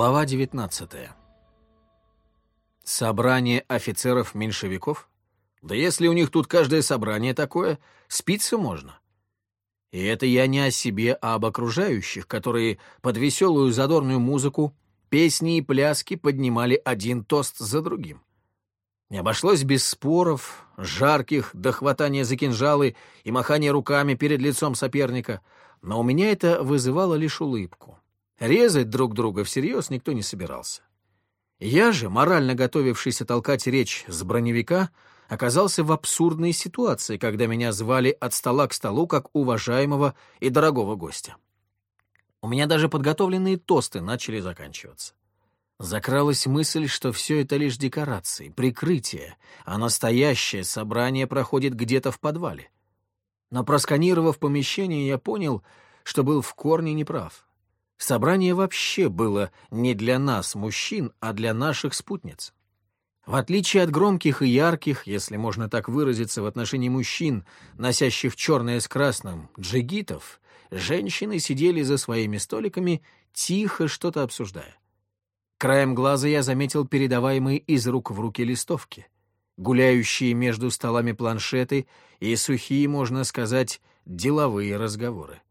Глава 19 Собрание офицеров-меньшевиков? Да если у них тут каждое собрание такое, спиться можно. И это я не о себе, а об окружающих, которые под веселую задорную музыку, песни и пляски поднимали один тост за другим. Не обошлось без споров, жарких, до хватания за кинжалы и махания руками перед лицом соперника, но у меня это вызывало лишь улыбку. Резать друг друга всерьез никто не собирался. Я же, морально готовившийся толкать речь с броневика, оказался в абсурдной ситуации, когда меня звали от стола к столу как уважаемого и дорогого гостя. У меня даже подготовленные тосты начали заканчиваться. Закралась мысль, что все это лишь декорации, прикрытие, а настоящее собрание проходит где-то в подвале. Но просканировав помещение, я понял, что был в корне неправ. Собрание вообще было не для нас, мужчин, а для наших спутниц. В отличие от громких и ярких, если можно так выразиться, в отношении мужчин, носящих черное с красным, джигитов, женщины сидели за своими столиками, тихо что-то обсуждая. Краем глаза я заметил передаваемые из рук в руки листовки, гуляющие между столами планшеты и сухие, можно сказать, деловые разговоры.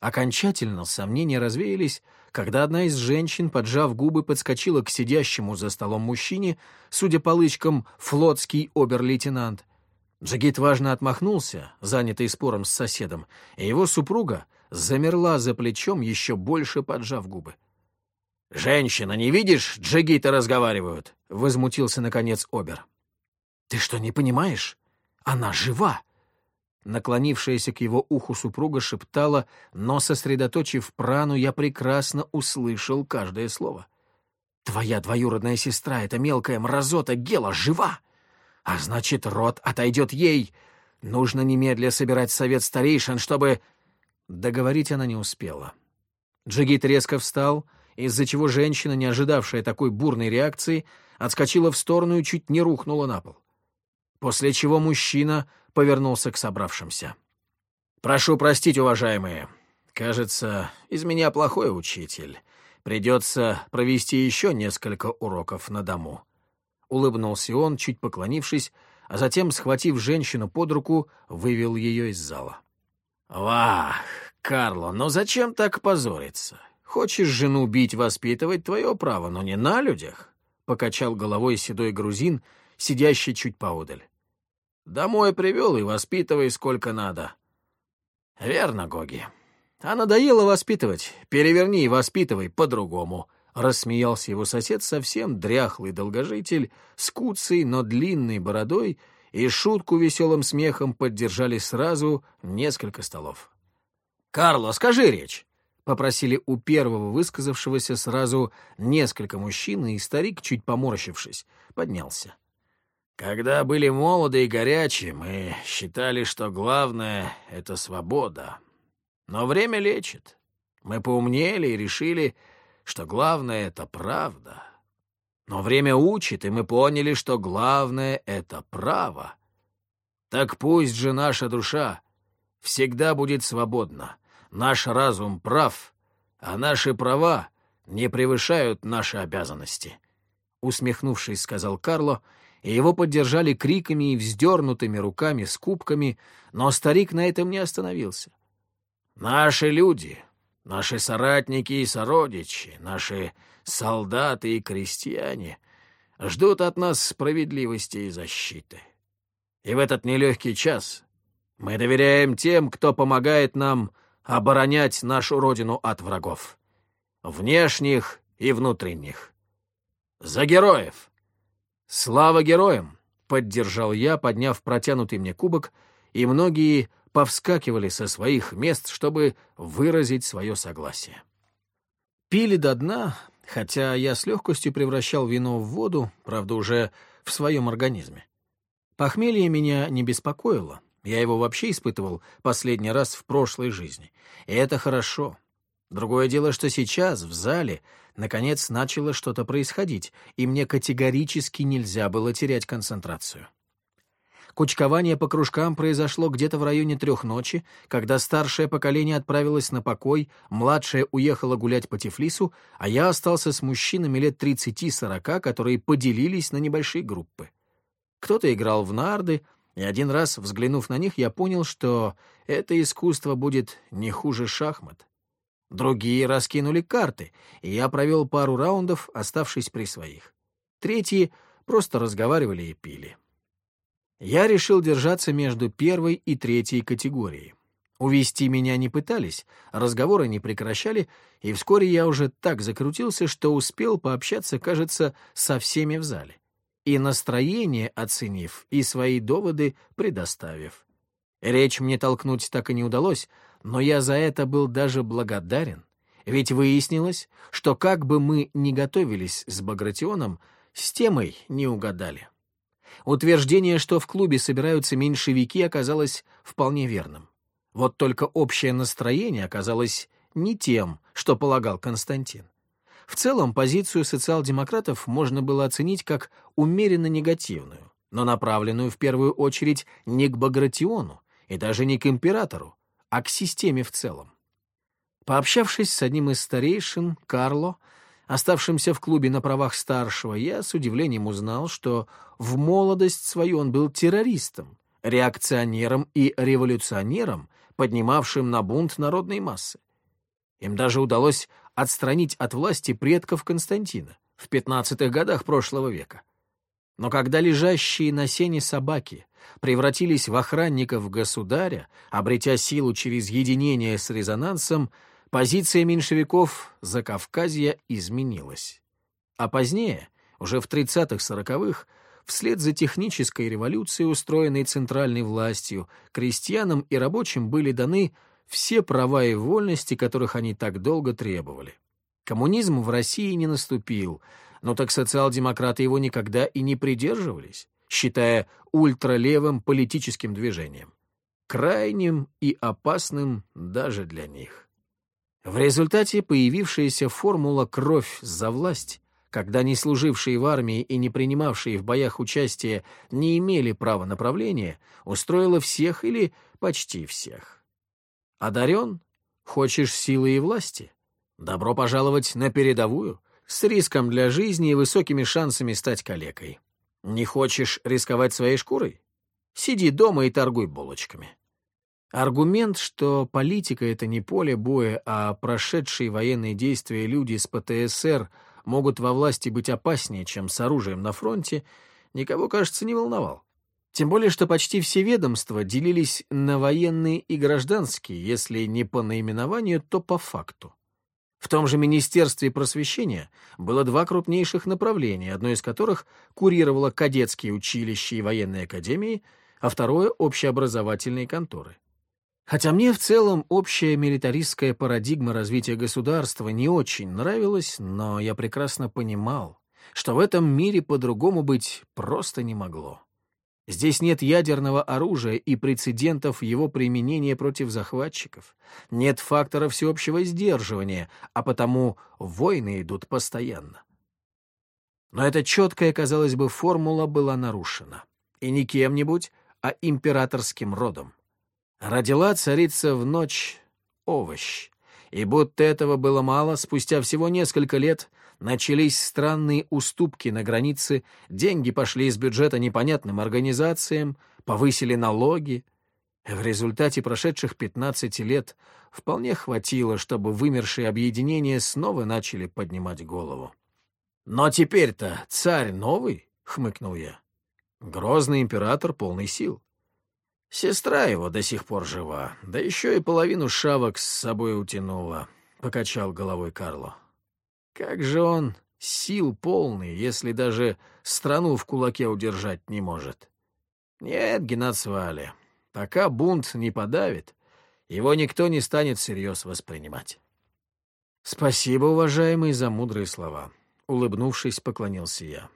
Окончательно сомнения развеялись, когда одна из женщин, поджав губы, подскочила к сидящему за столом мужчине, судя по лычкам, флотский обер-лейтенант. Джигит важно отмахнулся, занятый спором с соседом, и его супруга замерла за плечом, еще больше поджав губы. «Женщина, не видишь, джигиты разговаривают?» — возмутился, наконец, обер. «Ты что, не понимаешь? Она жива!» Наклонившаяся к его уху супруга шептала, но, сосредоточив прану, я прекрасно услышал каждое слово. «Твоя двоюродная сестра, эта мелкая мразота Гела, жива! А значит, род отойдет ей! Нужно немедля собирать совет старейшин, чтобы...» Договорить она не успела. Джигит резко встал, из-за чего женщина, не ожидавшая такой бурной реакции, отскочила в сторону и чуть не рухнула на пол. После чего мужчина повернулся к собравшимся. «Прошу простить, уважаемые. Кажется, из меня плохой учитель. Придется провести еще несколько уроков на дому». Улыбнулся он, чуть поклонившись, а затем, схватив женщину под руку, вывел ее из зала. «Вах, Карло, но зачем так позориться? Хочешь жену бить, воспитывать — твое право, но не на людях», — покачал головой седой грузин, сидящий чуть поодаль. Домой привел и воспитывай сколько надо. Верно, Гоги. А надоело воспитывать. Переверни и воспитывай по-другому. Рассмеялся его сосед, совсем дряхлый долгожитель, с куцей, но длинной бородой, и шутку веселым смехом поддержали сразу несколько столов. «Карло, скажи речь!» — попросили у первого высказавшегося сразу несколько мужчин, и старик, чуть поморщившись, поднялся. Когда были молоды и горячие, мы считали, что главное — это свобода. Но время лечит. Мы поумнели и решили, что главное — это правда. Но время учит, и мы поняли, что главное — это право. Так пусть же наша душа всегда будет свободна, наш разум прав, а наши права не превышают наши обязанности. Усмехнувшись, сказал Карло — и его поддержали криками и вздернутыми руками с кубками, но старик на этом не остановился. «Наши люди, наши соратники и сородичи, наши солдаты и крестьяне ждут от нас справедливости и защиты. И в этот нелегкий час мы доверяем тем, кто помогает нам оборонять нашу родину от врагов, внешних и внутренних. За героев!» «Слава героям!» — поддержал я, подняв протянутый мне кубок, и многие повскакивали со своих мест, чтобы выразить свое согласие. Пили до дна, хотя я с легкостью превращал вино в воду, правда, уже в своем организме. Похмелье меня не беспокоило, я его вообще испытывал последний раз в прошлой жизни, и это хорошо. Другое дело, что сейчас в зале наконец начало что-то происходить, и мне категорически нельзя было терять концентрацию. Кучкование по кружкам произошло где-то в районе трех ночи, когда старшее поколение отправилось на покой, младшее уехало гулять по Тифлису, а я остался с мужчинами лет 30-40, которые поделились на небольшие группы. Кто-то играл в нарды, и один раз, взглянув на них, я понял, что это искусство будет не хуже шахмат. Другие раскинули карты, и я провел пару раундов, оставшись при своих. Третьи просто разговаривали и пили. Я решил держаться между первой и третьей категорией. Увести меня не пытались, разговоры не прекращали, и вскоре я уже так закрутился, что успел пообщаться, кажется, со всеми в зале. И настроение оценив, и свои доводы предоставив. Речь мне толкнуть так и не удалось, но я за это был даже благодарен. Ведь выяснилось, что как бы мы ни готовились с Багратионом, с темой не угадали. Утверждение, что в клубе собираются меньшевики, оказалось вполне верным. Вот только общее настроение оказалось не тем, что полагал Константин. В целом, позицию социал-демократов можно было оценить как умеренно негативную, но направленную в первую очередь не к Багратиону и даже не к императору, а к системе в целом. Пообщавшись с одним из старейшин, Карло, Оставшимся в клубе на правах старшего, я с удивлением узнал, что в молодость свою он был террористом, реакционером и революционером, поднимавшим на бунт народной массы. Им даже удалось отстранить от власти предков Константина в пятнадцатых годах прошлого века. Но когда лежащие на сене собаки превратились в охранников государя, обретя силу через единение с резонансом, позиция меньшевиков за Кавказья изменилась. А позднее, уже в 30-40-х, вслед за технической революцией, устроенной центральной властью, крестьянам и рабочим были даны все права и вольности, которых они так долго требовали. Коммунизм в России не наступил, но так социал-демократы его никогда и не придерживались, считая ультралевым политическим движением, крайним и опасным даже для них. В результате появившаяся формула «кровь за власть», когда не служившие в армии и не принимавшие в боях участие не имели права направления, устроила всех или почти всех. Одарен? Хочешь силы и власти? Добро пожаловать на передовую, с риском для жизни и высокими шансами стать калекой. Не хочешь рисковать своей шкурой? Сиди дома и торгуй булочками. Аргумент, что политика — это не поле боя, а прошедшие военные действия люди с ПТСР могут во власти быть опаснее, чем с оружием на фронте, никого, кажется, не волновал. Тем более, что почти все ведомства делились на военные и гражданские, если не по наименованию, то по факту. В том же Министерстве просвещения было два крупнейших направления, одно из которых курировало кадетские училища и военные академии, а второе — общеобразовательные конторы. Хотя мне в целом общая милитаристская парадигма развития государства не очень нравилась, но я прекрасно понимал, что в этом мире по-другому быть просто не могло. Здесь нет ядерного оружия и прецедентов его применения против захватчиков, нет фактора всеобщего сдерживания, а потому войны идут постоянно. Но эта четкая, казалось бы, формула была нарушена. И не кем-нибудь, а императорским родом. Родила царица в ночь овощ. И будто этого было мало, спустя всего несколько лет начались странные уступки на границе, деньги пошли из бюджета непонятным организациям, повысили налоги. В результате прошедших 15 лет вполне хватило, чтобы вымершие объединения снова начали поднимать голову. «Но теперь-то царь новый», — хмыкнул я. «Грозный император полный сил. Сестра его до сих пор жива, да еще и половину шавок с собой утянула, — покачал головой Карло. Как же он сил полный, если даже страну в кулаке удержать не может? Нет, Геннадсвали, пока бунт не подавит, его никто не станет всерьез воспринимать. Спасибо, уважаемый, за мудрые слова. Улыбнувшись, поклонился я.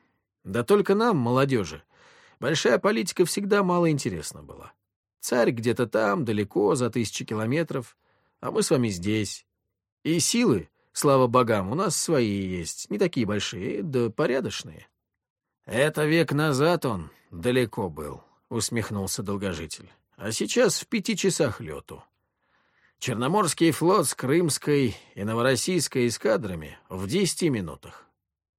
Да только нам, молодежи, большая политика всегда мало интересна была. Царь где-то там, далеко, за тысячи километров, а мы с вами здесь. И силы, слава богам, у нас свои есть, не такие большие, да порядочные. Это век назад он далеко был, — усмехнулся долгожитель. «А сейчас в пяти часах лету. Черноморский флот с Крымской и Новороссийской эскадрами в десяти минутах.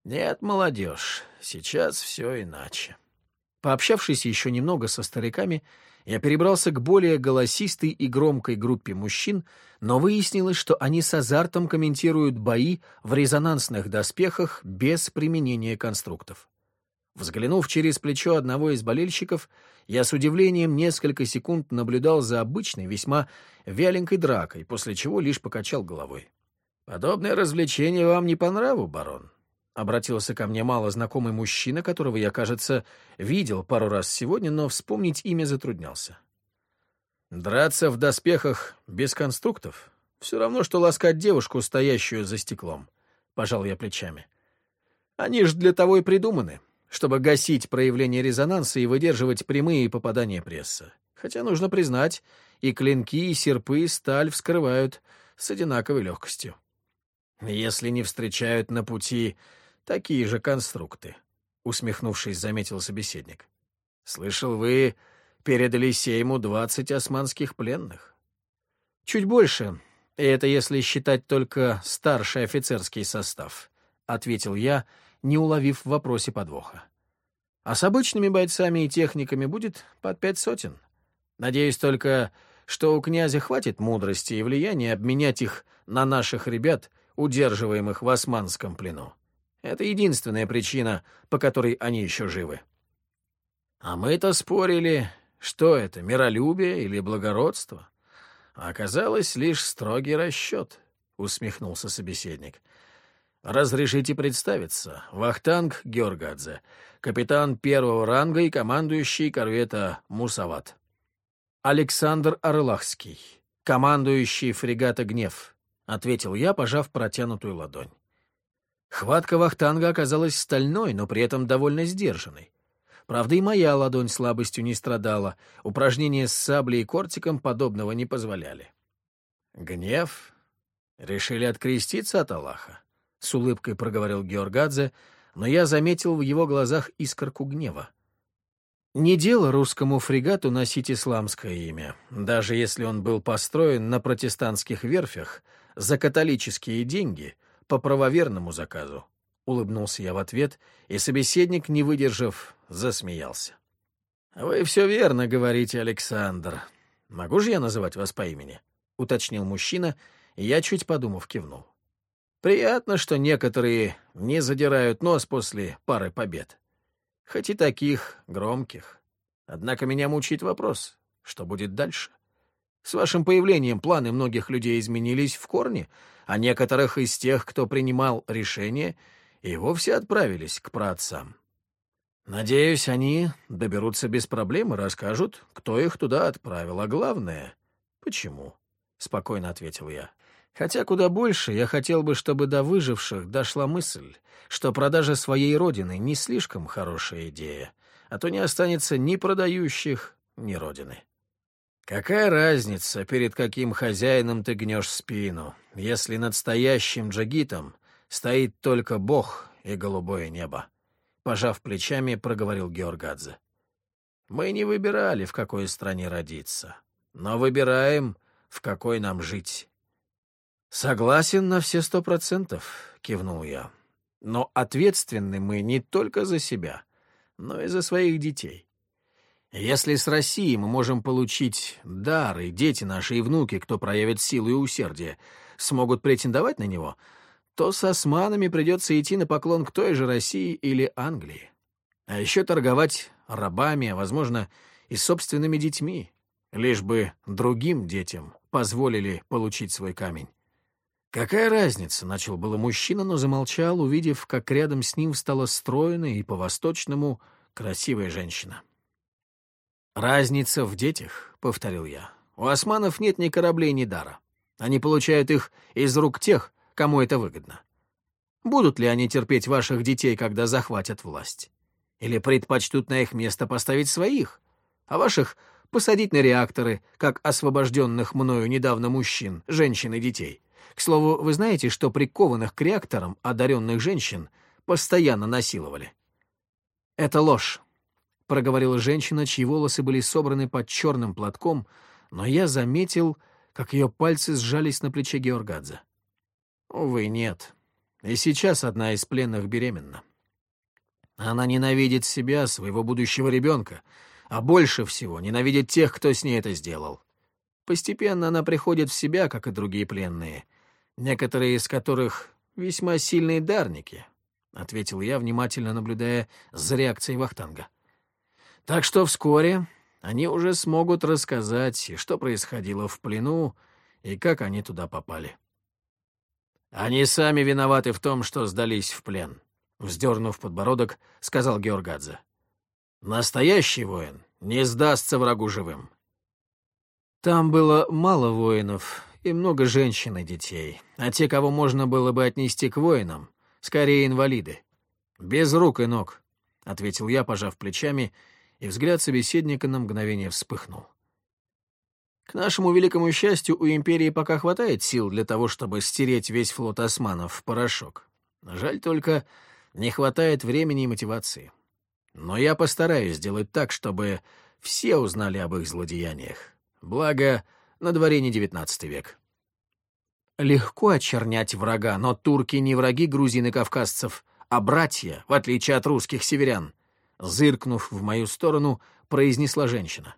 Нет, молодежь, сейчас все иначе». Пообщавшись еще немного со стариками, я перебрался к более голосистой и громкой группе мужчин, но выяснилось, что они с азартом комментируют бои в резонансных доспехах без применения конструктов. Взглянув через плечо одного из болельщиков, я с удивлением несколько секунд наблюдал за обычной, весьма вяленькой дракой, после чего лишь покачал головой. «Подобное развлечение вам не по нраву, барон?» — обратился ко мне мало знакомый мужчина, которого я, кажется, видел пару раз сегодня, но вспомнить имя затруднялся. «Драться в доспехах без конструктов — все равно, что ласкать девушку, стоящую за стеклом», — пожал я плечами. «Они ж для того и придуманы, чтобы гасить проявление резонанса и выдерживать прямые попадания пресса. Хотя, нужно признать, и клинки, и серпы, и сталь вскрывают с одинаковой легкостью. Если не встречают на пути такие же конструкты, — усмехнувшись, заметил собеседник. — Слышал, вы передали Сейму двадцать османских пленных? — Чуть больше, и это если считать только старший офицерский состав, — ответил я, — не уловив в вопросе подвоха. А с обычными бойцами и техниками будет под пять сотен. Надеюсь только, что у князя хватит мудрости и влияния обменять их на наших ребят, удерживаемых в османском плену. Это единственная причина, по которой они еще живы. А мы-то спорили, что это, миролюбие или благородство? А оказалось лишь строгий расчет, — усмехнулся собеседник. «Разрешите представиться. Вахтанг Георгадзе, капитан первого ранга и командующий корвета «Мусават». Александр Орлахский, командующий фрегата «Гнев», — ответил я, пожав протянутую ладонь. Хватка Вахтанга оказалась стальной, но при этом довольно сдержанной. Правда, и моя ладонь слабостью не страдала, упражнения с саблей и кортиком подобного не позволяли. «Гнев? Решили откреститься от Аллаха?» — с улыбкой проговорил Георгадзе, но я заметил в его глазах искорку гнева. Не дело русскому фрегату носить исламское имя, даже если он был построен на протестантских верфях за католические деньги по правоверному заказу. Улыбнулся я в ответ, и собеседник, не выдержав, засмеялся. «Вы все верно говорите, Александр. Могу же я называть вас по имени?» — уточнил мужчина, и я, чуть подумав, кивнул. Приятно, что некоторые не задирают нос после пары побед. Хоть и таких громких. Однако меня мучает вопрос, что будет дальше? С вашим появлением планы многих людей изменились в корне, а некоторых из тех, кто принимал решения, и вовсе отправились к праотцам. Надеюсь, они доберутся без проблем и расскажут, кто их туда отправил, а главное — почему, — спокойно ответил я. Хотя куда больше я хотел бы, чтобы до выживших дошла мысль, что продажа своей родины не слишком хорошая идея, а то не останется ни продающих, ни родины. Какая разница, перед каким хозяином ты гнешь спину, если над стоящим джагитом стоит только Бог и голубое небо? Пожав плечами, проговорил Георгадзе. Мы не выбирали, в какой стране родиться, но выбираем, в какой нам жить. «Согласен на все сто процентов», — кивнул я. «Но ответственны мы не только за себя, но и за своих детей. Если с Россией мы можем получить дар, и дети наши и внуки, кто проявит силу и усердие, смогут претендовать на него, то с османами придется идти на поклон к той же России или Англии. А еще торговать рабами, а, возможно, и собственными детьми, лишь бы другим детям позволили получить свой камень. «Какая разница?» — начал было мужчина, но замолчал, увидев, как рядом с ним стала стройная и по-восточному красивая женщина. «Разница в детях», — повторил я. «У османов нет ни кораблей, ни дара. Они получают их из рук тех, кому это выгодно. Будут ли они терпеть ваших детей, когда захватят власть? Или предпочтут на их место поставить своих, а ваших посадить на реакторы, как освобожденных мною недавно мужчин, женщин и детей?» К слову, вы знаете, что прикованных к реакторам одаренных женщин постоянно насиловали? Это ложь. — проговорила женщина, чьи волосы были собраны под черным платком, но я заметил, как ее пальцы сжались на плече Георгадзе. «Увы, нет. И сейчас одна из пленных беременна. Она ненавидит себя, своего будущего ребенка, а больше всего ненавидит тех, кто с ней это сделал. Постепенно она приходит в себя, как и другие пленные, некоторые из которых весьма сильные дарники, — ответил я, внимательно наблюдая за реакцией Вахтанга. Так что вскоре они уже смогут рассказать, что происходило в плену, и как они туда попали. Они сами виноваты в том, что сдались в плен, — вздернув подбородок, сказал Георгадзе. Настоящий воин не сдастся врагу живым. Там было мало воинов и много женщин и детей, а те, кого можно было бы отнести к воинам, скорее инвалиды. Без рук и ног, — ответил я, пожав плечами, и взгляд собеседника на мгновение вспыхнул. К нашему великому счастью, у империи пока хватает сил для того, чтобы стереть весь флот османов в порошок. Жаль только, не хватает времени и мотивации. Но я постараюсь сделать так, чтобы все узнали об их злодеяниях. Благо, на дворе не девятнадцатый век. Легко очернять врага, но турки не враги грузин и кавказцев, а братья, в отличие от русских северян. Зыркнув в мою сторону, произнесла женщина.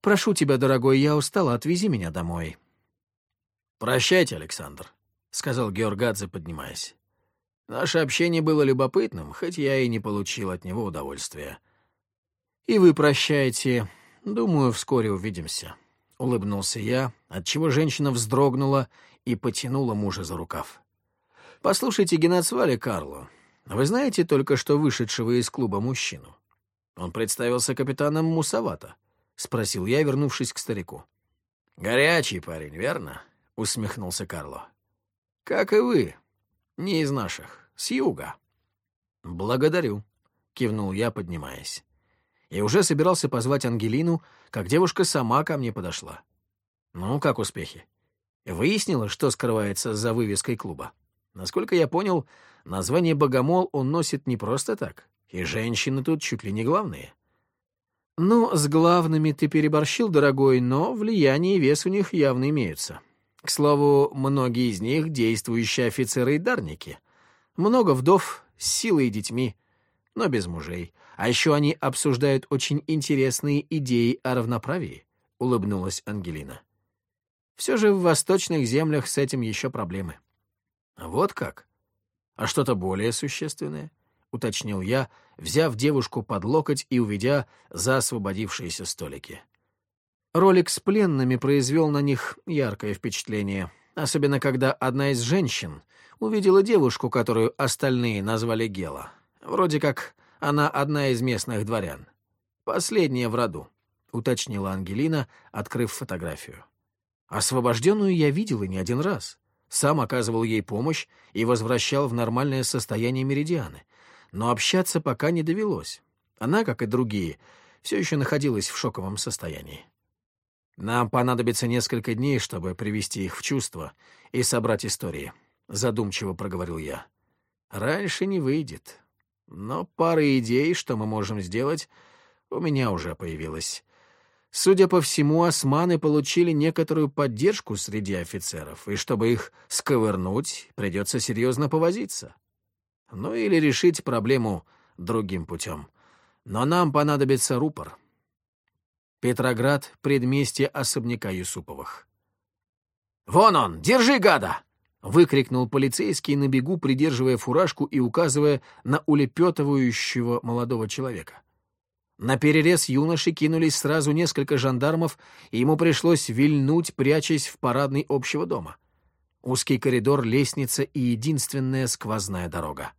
«Прошу тебя, дорогой, я устала, отвези меня домой». «Прощайте, Александр», — сказал Георгадзе, поднимаясь. «Наше общение было любопытным, хоть я и не получил от него удовольствия». «И вы прощайте. Думаю, вскоре увидимся», — улыбнулся я, отчего женщина вздрогнула и потянула мужа за рукав. «Послушайте, Геннадсвали Карло, вы знаете только что вышедшего из клуба мужчину? Он представился капитаном Мусавата. — спросил я, вернувшись к старику. «Горячий парень, верно?» — усмехнулся Карло. «Как и вы. Не из наших. С юга». «Благодарю», — кивнул я, поднимаясь. И уже собирался позвать Ангелину, как девушка сама ко мне подошла. «Ну, как успехи?» Выяснила, что скрывается за вывеской клуба. Насколько я понял, название «Богомол» он носит не просто так, и женщины тут чуть ли не главные. «Ну, с главными ты переборщил, дорогой, но влияние и вес у них явно имеются. К слову, многие из них — действующие офицеры и дарники. Много вдов с силой и детьми, но без мужей. А еще они обсуждают очень интересные идеи о равноправии», — улыбнулась Ангелина. «Все же в восточных землях с этим еще проблемы». «Вот как? А что-то более существенное?» — уточнил я, взяв девушку под локоть и уведя за освободившиеся столики. Ролик с пленными произвел на них яркое впечатление, особенно когда одна из женщин увидела девушку, которую остальные назвали Гела. Вроде как она одна из местных дворян. Последняя в роду, — уточнила Ангелина, открыв фотографию. Освобожденную я видела не один раз. Сам оказывал ей помощь и возвращал в нормальное состояние меридианы но общаться пока не довелось. Она, как и другие, все еще находилась в шоковом состоянии. «Нам понадобится несколько дней, чтобы привести их в чувство и собрать истории», — задумчиво проговорил я. «Раньше не выйдет. Но пара идей, что мы можем сделать, у меня уже появилась. Судя по всему, османы получили некоторую поддержку среди офицеров, и чтобы их сковырнуть, придется серьезно повозиться ну или решить проблему другим путем. Но нам понадобится рупор. Петроград — предместье особняка Юсуповых. «Вон он! Держи, гада!» — выкрикнул полицейский на бегу, придерживая фуражку и указывая на улепетывающего молодого человека. На перерез юноши кинулись сразу несколько жандармов, и ему пришлось вильнуть, прячась в парадной общего дома. Узкий коридор, лестница и единственная сквозная дорога.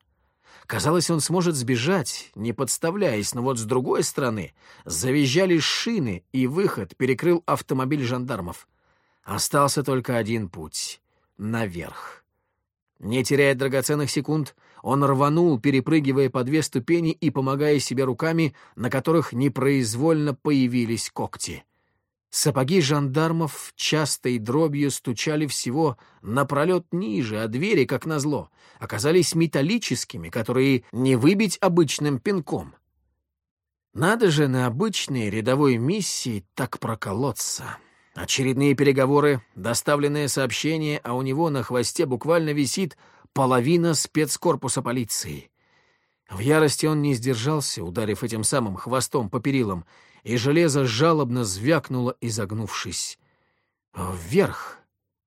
Казалось, он сможет сбежать, не подставляясь, но вот с другой стороны завизжали шины, и выход перекрыл автомобиль жандармов. Остался только один путь — наверх. Не теряя драгоценных секунд, он рванул, перепрыгивая по две ступени и помогая себе руками, на которых непроизвольно появились когти. Сапоги жандармов частой дробью стучали всего напролет ниже, а двери, как назло, оказались металлическими, которые не выбить обычным пинком. Надо же на обычной рядовой миссии так проколоться. Очередные переговоры, доставленные сообщения, а у него на хвосте буквально висит половина спецкорпуса полиции. В ярости он не сдержался, ударив этим самым хвостом по перилам, и железо жалобно звякнуло, изогнувшись. Вверх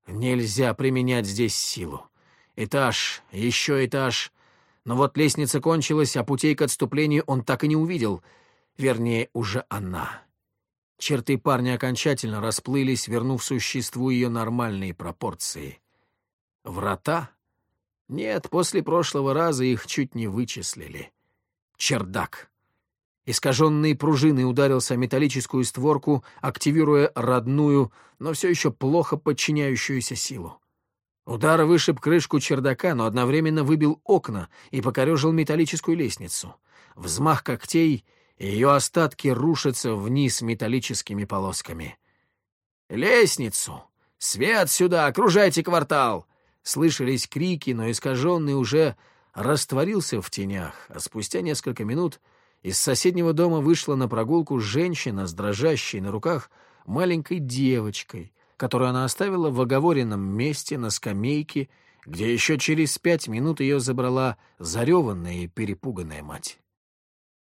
нельзя применять здесь силу. Этаж, еще этаж. Но вот лестница кончилась, а путей к отступлению он так и не увидел. Вернее, уже она. Черты парня окончательно расплылись, вернув существу ее нормальные пропорции. Врата? Нет, после прошлого раза их чуть не вычислили. Чердак. Искаженный пружиной ударился о металлическую створку, активируя родную, но все еще плохо подчиняющуюся силу. Удар вышиб крышку чердака, но одновременно выбил окна и покорежил металлическую лестницу. Взмах когтей, ее остатки рушатся вниз металлическими полосками. «Лестницу! Свет сюда! Окружайте квартал!» Слышались крики, но искаженный уже растворился в тенях, а спустя несколько минут из соседнего дома вышла на прогулку женщина с дрожащей на руках маленькой девочкой, которую она оставила в оговоренном месте на скамейке, где еще через пять минут ее забрала зареванная и перепуганная мать.